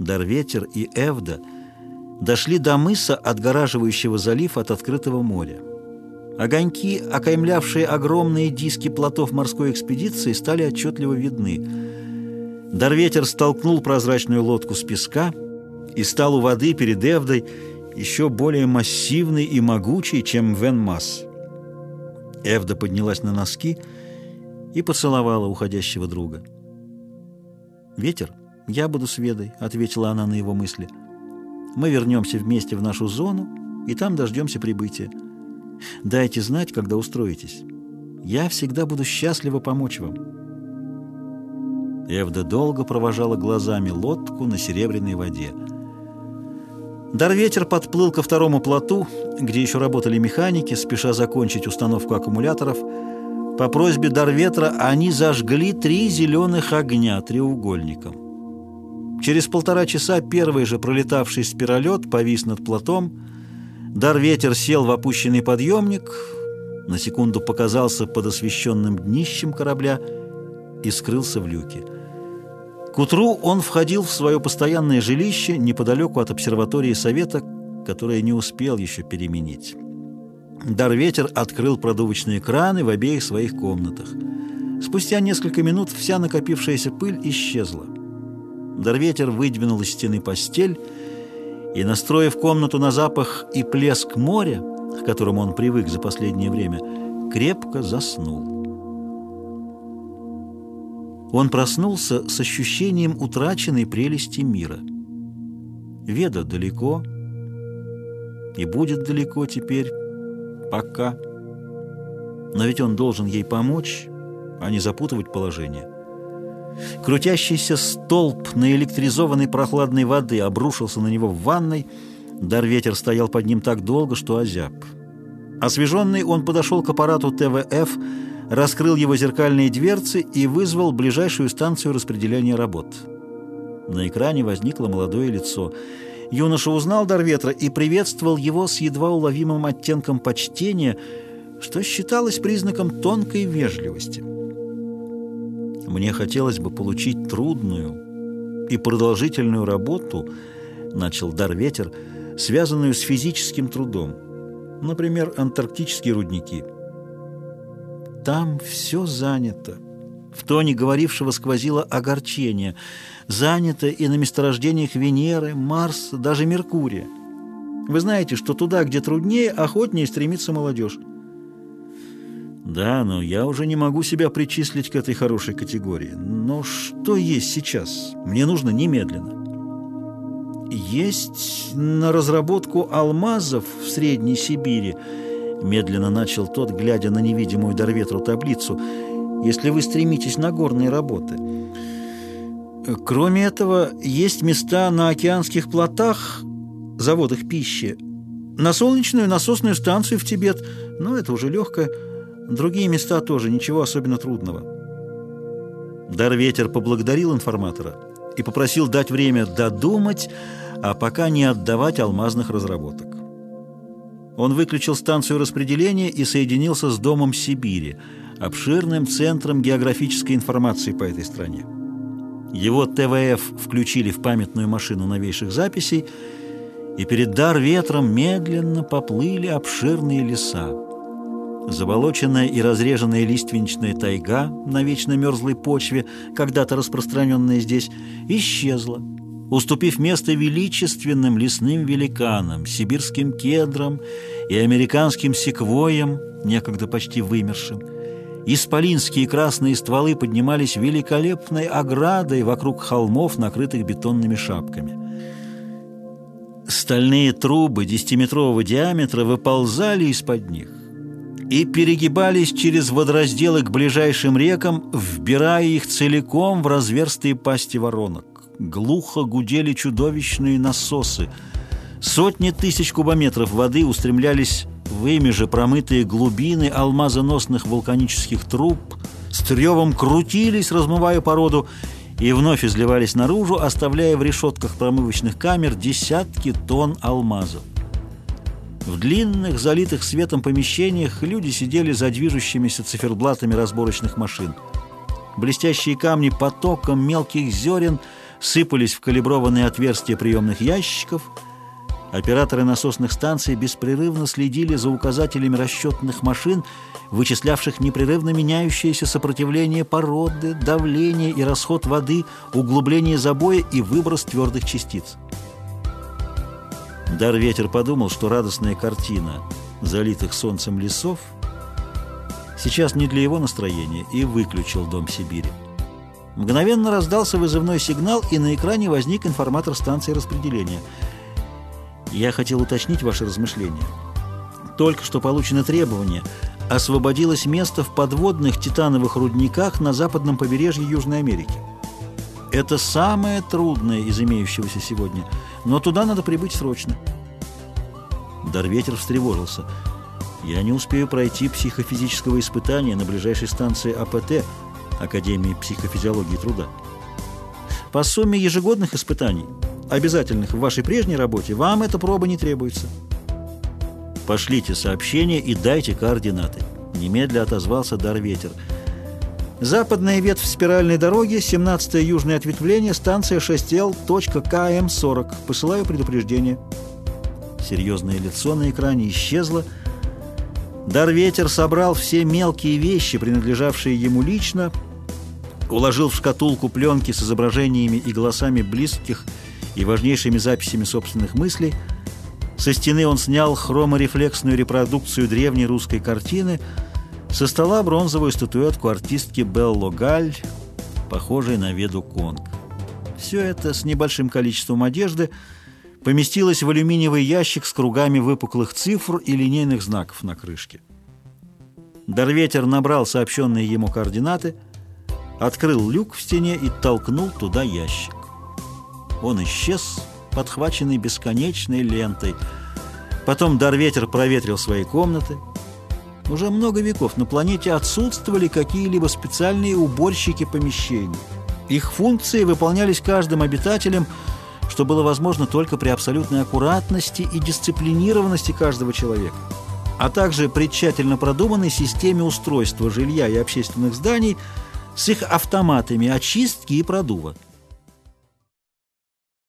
Дарветер и Эвда дошли до мыса, отгораживающего залив от открытого моря. Огоньки, окаймлявшие огромные диски плотов морской экспедиции, стали отчетливо видны. Дарветер столкнул прозрачную лодку с песка и стал у воды перед Эвдой еще более массивный и могучий, чем Венмас. Эвда поднялась на носки и поцеловала уходящего друга. «Ветер, я буду с Ведой», — ответила она на его мысли. «Мы вернемся вместе в нашу зону, и там дождемся прибытия». Дайте знать, когда устроитесь. Я всегда буду счастлива помочь вам». Эвда долго провожала глазами лодку на серебряной воде. Дарветер подплыл ко второму плоту, где еще работали механики, спеша закончить установку аккумуляторов. По просьбе Дарветра они зажгли три зеленых огня треугольником. Через полтора часа первый же пролетавший спиролет повис над плотом, Дар-ветер сел в опущенный подъемник, на секунду показался под освещенным днищем корабля и скрылся в люке. К утру он входил в свое постоянное жилище неподалеку от обсерватории Совета, которое не успел еще переменить. Дар-ветер открыл продувочные краны в обеих своих комнатах. Спустя несколько минут вся накопившаяся пыль исчезла. Дар-ветер выдвинул из стены постель и, настроив комнату на запах и плеск моря, к которому он привык за последнее время, крепко заснул. Он проснулся с ощущением утраченной прелести мира. Веда далеко и будет далеко теперь, пока. Но ведь он должен ей помочь, а не запутывать положение. Крутящийся столб наэлектризованной прохладной воды обрушился на него в ванной. Дар-ветер стоял под ним так долго, что озяб. Освеженный он подошел к аппарату ТВФ, раскрыл его зеркальные дверцы и вызвал ближайшую станцию распределения работ. На экране возникло молодое лицо. Юноша узнал Дарветра и приветствовал его с едва уловимым оттенком почтения, что считалось признаком тонкой вежливости. Мне хотелось бы получить трудную и продолжительную работу, начал дар ветер, связанную с физическим трудом. Например, антарктические рудники. Там все занято. В тоне говорившего сквозило огорчение. Занято и на месторождениях Венеры, Марса, даже Меркурия. Вы знаете, что туда, где труднее, охотнее стремится молодежь. Да, но я уже не могу себя причислить к этой хорошей категории. Но что есть сейчас? Мне нужно немедленно. Есть на разработку алмазов в Средней Сибири, медленно начал тот, глядя на невидимую Дарветру таблицу, если вы стремитесь на горные работы. Кроме этого, есть места на океанских плотах, заводах пищи, на солнечную насосную станцию в Тибет, но это уже легкое, Другие места тоже, ничего особенно трудного. Дарветер поблагодарил информатора и попросил дать время додумать, а пока не отдавать алмазных разработок. Он выключил станцию распределения и соединился с Домом Сибири, обширным центром географической информации по этой стране. Его ТВФ включили в памятную машину новейших записей, и перед дар ветром медленно поплыли обширные леса. Заболоченная и разреженная лиственничная тайга на вечно мерзлой почве, когда-то распространенная здесь, исчезла, уступив место величественным лесным великанам, сибирским кедрам и американским секвоям, некогда почти вымершим. Исполинские красные стволы поднимались великолепной оградой вокруг холмов, накрытых бетонными шапками. Стальные трубы десятиметрового диаметра выползали из-под них и перегибались через водоразделы к ближайшим рекам, вбирая их целиком в разверстые пасти воронок. Глухо гудели чудовищные насосы. Сотни тысяч кубометров воды устремлялись в ими же промытые глубины алмазоносных вулканических труб, с тревом крутились, размывая породу, и вновь изливались наружу, оставляя в решетках промывочных камер десятки тонн алмазов. В длинных, залитых светом помещениях люди сидели за движущимися циферблатами разборочных машин. Блестящие камни потоком мелких зерен сыпались в калиброванные отверстия приемных ящиков. Операторы насосных станций беспрерывно следили за указателями расчетных машин, вычислявших непрерывно меняющееся сопротивление породы, давление и расход воды, углубление забоя и выброс твердых частиц. Дар ветер подумал, что радостная картина залитых солнцем лесов сейчас не для его настроения, и выключил Дом Сибири. Мгновенно раздался вызывной сигнал, и на экране возник информатор станции распределения. Я хотел уточнить ваши размышления. Только что получено требование. Освободилось место в подводных титановых рудниках на западном побережье Южной Америки. Это самое трудное из имеющегося сегодня, но туда надо прибыть срочно. Дарветер встревожился. Я не успею пройти психофизического испытания на ближайшей станции АПТ – Академии психофизиологии труда. По сумме ежегодных испытаний, обязательных в вашей прежней работе, вам эта проба не требуется. Пошлите сообщение и дайте координаты. Немедля отозвался Дарветер. Западная ветвь спиральной дороги, 17 южное ответвление, станция 6L.КМ40. Посылаю предупреждение. Серьезное лицо на экране исчезло. Дарветер собрал все мелкие вещи, принадлежавшие ему лично, уложил в шкатулку пленки с изображениями и голосами близких и важнейшими записями собственных мыслей. Со стены он снял хроморефлексную репродукцию древней русской картины, со стола бронзовую статуэтку артистки Белло Галь, похожей на Веду Конг. Все это с небольшим количеством одежды поместилось в алюминиевый ящик с кругами выпуклых цифр и линейных знаков на крышке. Дарветер набрал сообщенные ему координаты – открыл люк в стене и толкнул туда ящик. Он исчез, подхваченный бесконечной лентой. Потом Дарветер проветрил свои комнаты. Уже много веков на планете отсутствовали какие-либо специальные уборщики помещений. Их функции выполнялись каждым обитателем, что было возможно только при абсолютной аккуратности и дисциплинированности каждого человека, а также при тщательно продуманной системе устройства жилья и общественных зданий – с их автоматами очистки и продува.